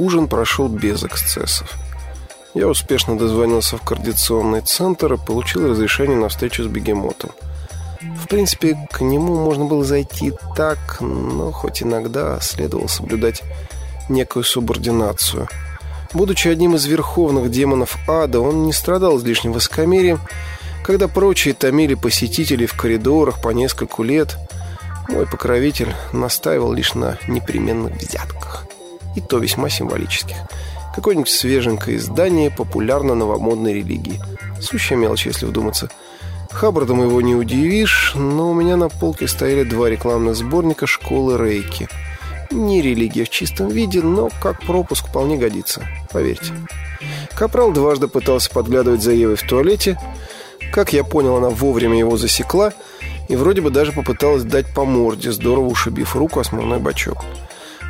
ужин прошел без эксцессов. Я успешно дозвонился в координационный центр и получил разрешение на встречу с бегемотом. В принципе, к нему можно было зайти так, но хоть иногда следовало соблюдать некую субординацию. Будучи одним из верховных демонов ада, он не страдал излишним высокомерием, когда прочие томили посетителей в коридорах по нескольку лет, мой покровитель настаивал лишь на непременных взятках. И то весьма символических. Какое-нибудь свеженькое издание популярно-новомодной религии. Сущая мелочь, если вдуматься. Хаббардом его не удивишь, но у меня на полке стояли два рекламных сборника школы Рейки. Не религия в чистом виде, но как пропуск вполне годится, поверьте. Капрал дважды пытался подглядывать за Евой в туалете. Как я понял, она вовремя его засекла и вроде бы даже попыталась дать по морде, здорово ушибив руку основной бачок.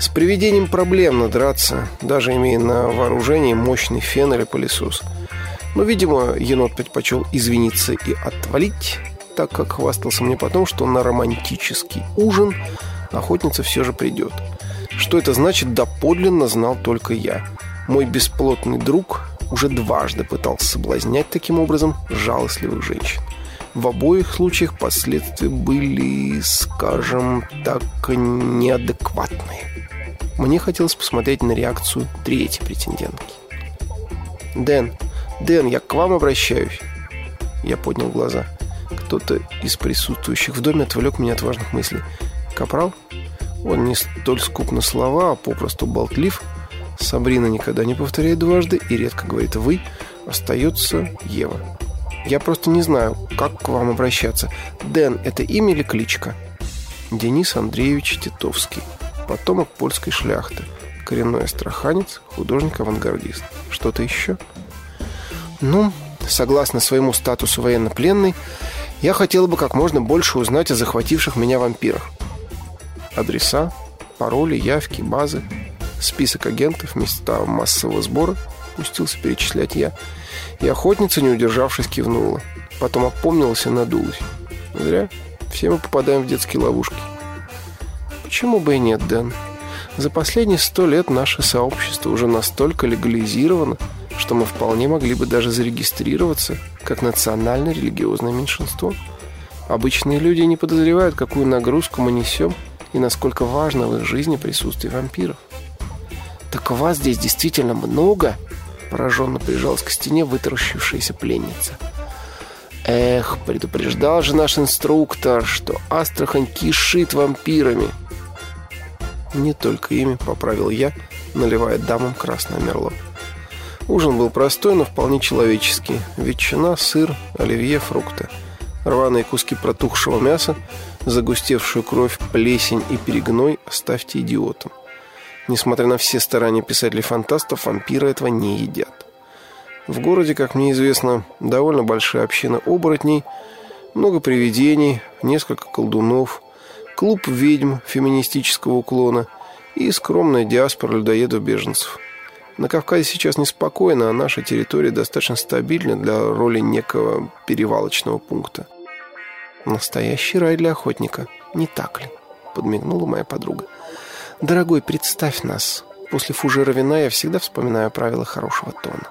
С привидением проблемно драться, даже имея на вооружении мощный фен или пылесос. Но, видимо, енот предпочел извиниться и отвалить, так как хвастался мне потом, что на романтический ужин охотница все же придет. Что это значит, доподлинно знал только я. Мой бесплотный друг уже дважды пытался соблазнять таким образом жалостливых женщин. В обоих случаях последствия были, скажем так, неадекватные. Мне хотелось посмотреть на реакцию третьей претендентки. «Дэн, Дэн, я к вам обращаюсь». Я поднял глаза. Кто-то из присутствующих в доме отвлек меня от важных мыслей. «Капрал?» Он не столь скуп на слова, а попросту болтлив. Сабрина никогда не повторяет дважды и редко говорит «вы». Остается Ева. Я просто не знаю, как к вам обращаться. Дэн – это имя или кличка? Денис Андреевич Титовский. Потомок польской шляхты. Коренной астраханец, художник-авангардист. Что-то еще? Ну, согласно своему статусу военнопленный, я хотел бы как можно больше узнать о захвативших меня вампирах. Адреса, пароли, явки, базы, список агентов, места массового сбора, пустился перечислять я – и охотница, не удержавшись, кивнула. Потом опомнилась и надулась. Зря. Все мы попадаем в детские ловушки. Почему бы и нет, Дэн? За последние сто лет наше сообщество уже настолько легализировано, что мы вполне могли бы даже зарегистрироваться как национально-религиозное меньшинство. Обычные люди не подозревают, какую нагрузку мы несем и насколько важно в их жизни присутствие вампиров. «Так вас здесь действительно много?» Пораженно прижалась к стене вытаращившаяся пленница. Эх, предупреждал же наш инструктор, что Астрахань кишит вампирами. Не только ими, поправил я, наливая дамам красное мерло. Ужин был простой, но вполне человеческий. Ветчина, сыр, оливье, фрукты. Рваные куски протухшего мяса, загустевшую кровь, плесень и перегной оставьте идиотам. Несмотря на все старания писателей-фантастов, вампиры этого не едят. В городе, как мне известно, довольно большая община оборотней, много привидений, несколько колдунов, клуб ведьм феминистического уклона и скромная диаспора людоедов-беженцев. На Кавказе сейчас неспокойно, а наша территория достаточно стабильна для роли некого перевалочного пункта. Настоящий рай для охотника, не так ли? Подмигнула моя подруга. «Дорогой, представь нас. После фужера вина я всегда вспоминаю правила хорошего тона».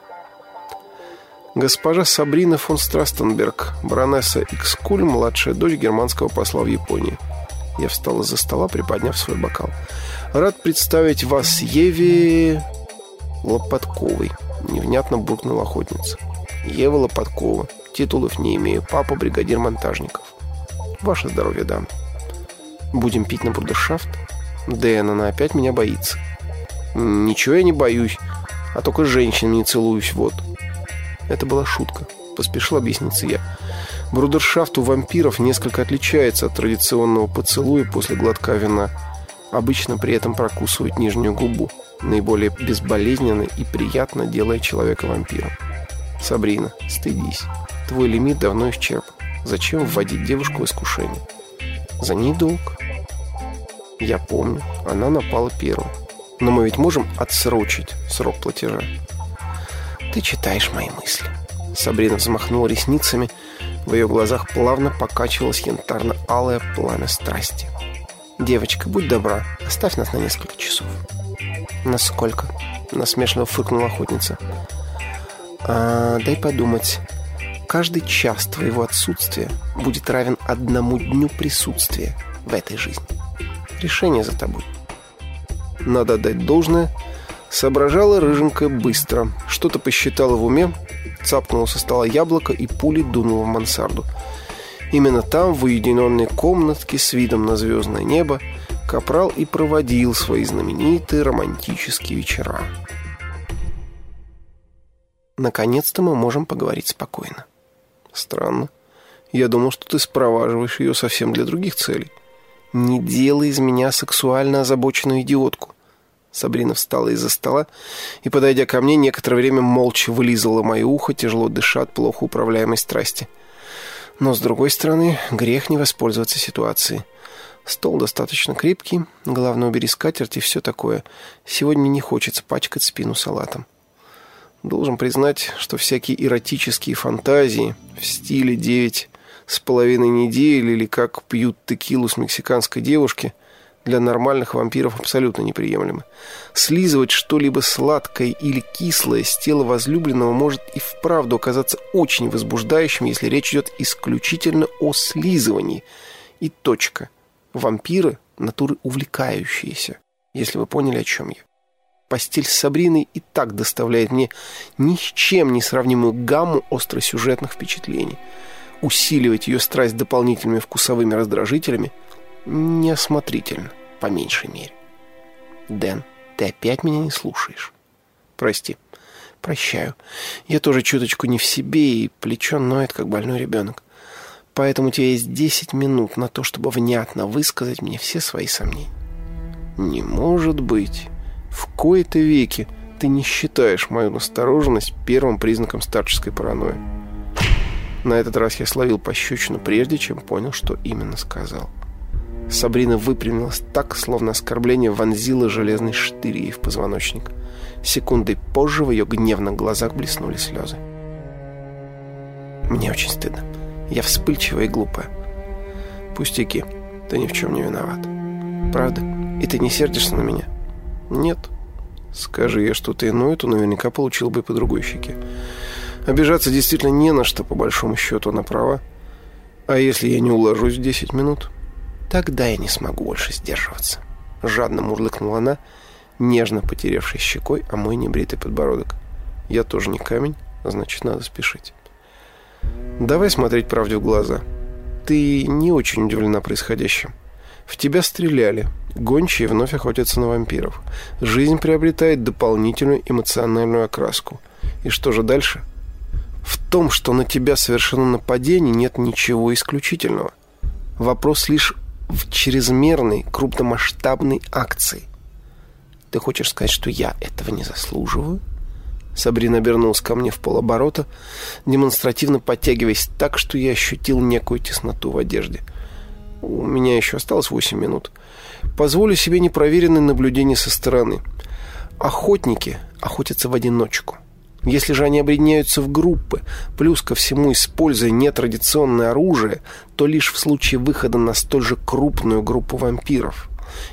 Госпожа Сабрина фон Страстенберг, баронесса Икскуль, младшая дочь германского посла в Японии. Я встал из-за стола, приподняв свой бокал. «Рад представить вас Еве... Лопатковой», — невнятно буркнула охотница. «Ева Лопаткова. Титулов не имею. Папа бригадир монтажников. Ваше здоровье, дам. Будем пить на брудершафт?» Дэн, она опять меня боится. Ничего я не боюсь, а только женщин не целуюсь, вот. Это была шутка, поспешил объясниться я. Брудершафт у вампиров несколько отличается от традиционного поцелуя после глотка вина. Обычно при этом прокусывают нижнюю губу, наиболее безболезненно и приятно делая человека вампиром. Сабрина, стыдись. Твой лимит давно исчерпан. Зачем вводить девушку в искушение? За ней долг. Я помню, она напала первой. Но мы ведь можем отсрочить срок платежа. Ты читаешь мои мысли. Сабрина взмахнула ресницами. В ее глазах плавно покачивалось янтарно-алое пламя страсти. «Девочка, будь добра, оставь нас на несколько часов». «На сколько?» насмешливо фыркнула охотница. А, дай подумать. Каждый час твоего отсутствия будет равен одному дню присутствия в этой жизни. Решение за тобой. Надо отдать должное. Соображала рыженькая быстро. Что-то посчитала в уме, цапнула со стола яблоко и пулей дунула в мансарду. Именно там, в уединенной комнатке с видом на звездное небо, Капрал и проводил свои знаменитые романтические вечера. Наконец-то мы можем поговорить спокойно. Странно. Я думал, что ты спроваживаешь ее совсем для других целей. Не делай из меня сексуально озабоченную идиотку. Сабрина встала из-за стола и, подойдя ко мне, некоторое время молча вылизывала мое ухо, тяжело дыша от плохо управляемой страсти. Но, с другой стороны, грех не воспользоваться ситуацией. Стол достаточно крепкий, главное, убери скатерть и все такое. Сегодня мне не хочется пачкать спину салатом. Должен признать, что всякие эротические фантазии в стиле «девять с половиной недель» или «как пьют текилу с мексиканской девушки» для нормальных вампиров абсолютно неприемлемы. Слизывать что-либо сладкое или кислое с тела возлюбленного может и вправду оказаться очень возбуждающим, если речь идет исключительно о слизывании. И точка – Вампиры — натуры увлекающиеся, если вы поняли, о чем я. Постель с Сабриной и так доставляет мне ни с чем не сравнимую гамму остросюжетных впечатлений. Усиливать ее страсть дополнительными вкусовыми раздражителями неосмотрительно, по меньшей мере. Дэн, ты опять меня не слушаешь. Прости. Прощаю. Я тоже чуточку не в себе, и плечо ноет, как больной ребенок поэтому у тебя есть 10 минут на то, чтобы внятно высказать мне все свои сомнения. Не может быть. В кои-то веки ты не считаешь мою настороженность первым признаком старческой паранойи. На этот раз я словил пощечину, прежде чем понял, что именно сказал. Сабрина выпрямилась так, словно оскорбление вонзило железный штырь ей в позвоночник. Секундой позже в ее гневных глазах блеснули слезы. Мне очень стыдно. Я вспыльчивая и глупая. Пустяки. Ты ни в чем не виноват. Правда? И ты не сердишься на меня? Нет. Скажи я что-то иное, то наверняка получил бы по другой щеке. Обижаться действительно не на что, по большому счету, она права. А если я не уложусь в 10 минут? Тогда я не смогу больше сдерживаться. Жадно мурлыкнула она, нежно потерявшей щекой, а мой небритый подбородок. Я тоже не камень, а значит, надо спешить. Давай смотреть правде в глаза. Ты не очень удивлена происходящим. В тебя стреляли. Гончие вновь охотятся на вампиров. Жизнь приобретает дополнительную эмоциональную окраску. И что же дальше? В том, что на тебя совершено нападение, нет ничего исключительного. Вопрос лишь в чрезмерной, крупномасштабной акции. Ты хочешь сказать, что я этого не заслуживаю? Сабрина обернулась ко мне в полоборота, демонстративно подтягиваясь так, что я ощутил некую тесноту в одежде. У меня еще осталось восемь минут. Позволю себе непроверенное наблюдение со стороны. Охотники охотятся в одиночку. Если же они объединяются в группы, плюс ко всему используя нетрадиционное оружие, то лишь в случае выхода на столь же крупную группу вампиров.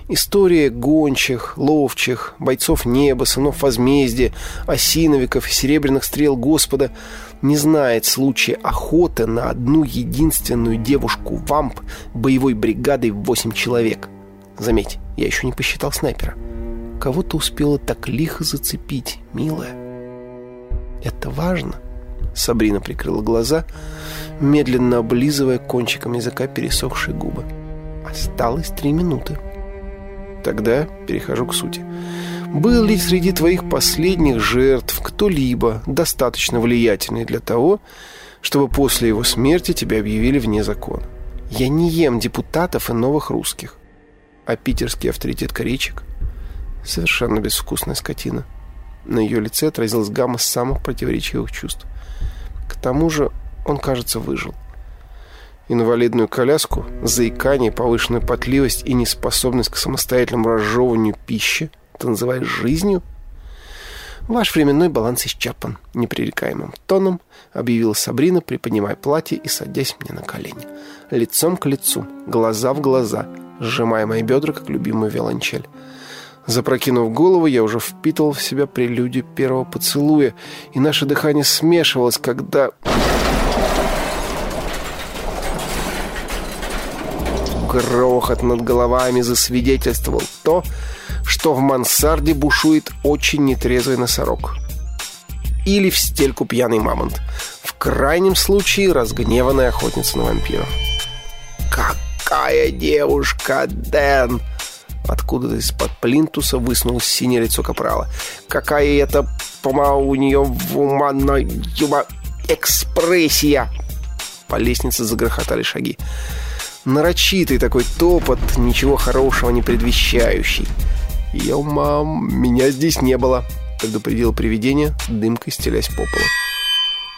История гончих, ловчих, бойцов неба, сынов возмездия, осиновиков и серебряных стрел Господа не знает случая охоты на одну единственную девушку-вамп боевой бригадой в восемь человек. Заметь, я еще не посчитал снайпера. Кого то успела так лихо зацепить, милая? Это важно? Сабрина прикрыла глаза, медленно облизывая кончиком языка пересохшие губы. Осталось три минуты. Тогда перехожу к сути. Был ли среди твоих последних жертв кто-либо достаточно влиятельный для того, чтобы после его смерти тебя объявили вне закона? Я не ем депутатов и новых русских. А питерский авторитет корейчик — совершенно безвкусная скотина. На ее лице отразилась гамма самых противоречивых чувств. К тому же он, кажется, выжил инвалидную коляску, заикание, повышенную потливость и неспособность к самостоятельному разжевыванию пищи ты называешь жизнью? Ваш временной баланс исчерпан. Непререкаемым тоном объявила Сабрина, приподнимая платье и садясь мне на колени. Лицом к лицу, глаза в глаза, сжимая мои бедра, как любимую виолончель. Запрокинув голову, я уже впитывал в себя прелюдию первого поцелуя, и наше дыхание смешивалось, когда... Грохот над головами засвидетельствовал то, что в мансарде бушует очень нетрезвый носорог. Или в стельку пьяный мамонт. В крайнем случае разгневанная охотница на вампиров. «Какая девушка, Дэн!» Откуда-то из-под плинтуса высунулось синее лицо капрала. «Какая это, по-моему, у нее в уманная экспрессия!» По лестнице загрохотали шаги. Нарочитый такой топот, ничего хорошего не предвещающий. «Йо, мам, меня здесь не было», — предупредило привидение, дымкой стелясь по полу.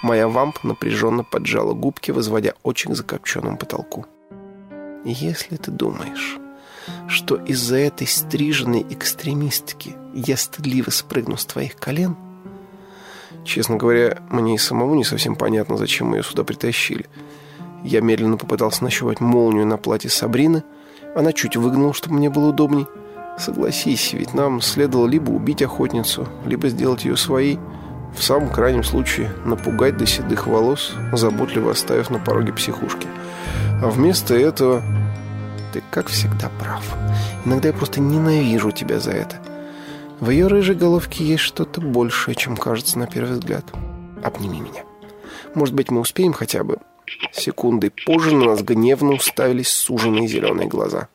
Моя вамп напряженно поджала губки, возводя очи к закопченному потолку. «Если ты думаешь, что из-за этой стриженной экстремистки я стыдливо спрыгну с твоих колен?» Честно говоря, мне и самому не совсем понятно, зачем мы ее сюда притащили. Я медленно попытался нащупать молнию на платье Сабрины. Она чуть выгнула, чтобы мне было удобней. Согласись, ведь нам следовало либо убить охотницу, либо сделать ее своей. В самом крайнем случае напугать до седых волос, заботливо оставив на пороге психушки. А вместо этого... Ты, как всегда, прав. Иногда я просто ненавижу тебя за это. В ее рыжей головке есть что-то большее, чем кажется на первый взгляд. Обними меня. Может быть, мы успеем хотя бы... Секунды позже на нас гневно уставились суженные зеленые глаза.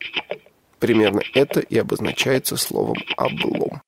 Примерно это и обозначается словом «облом».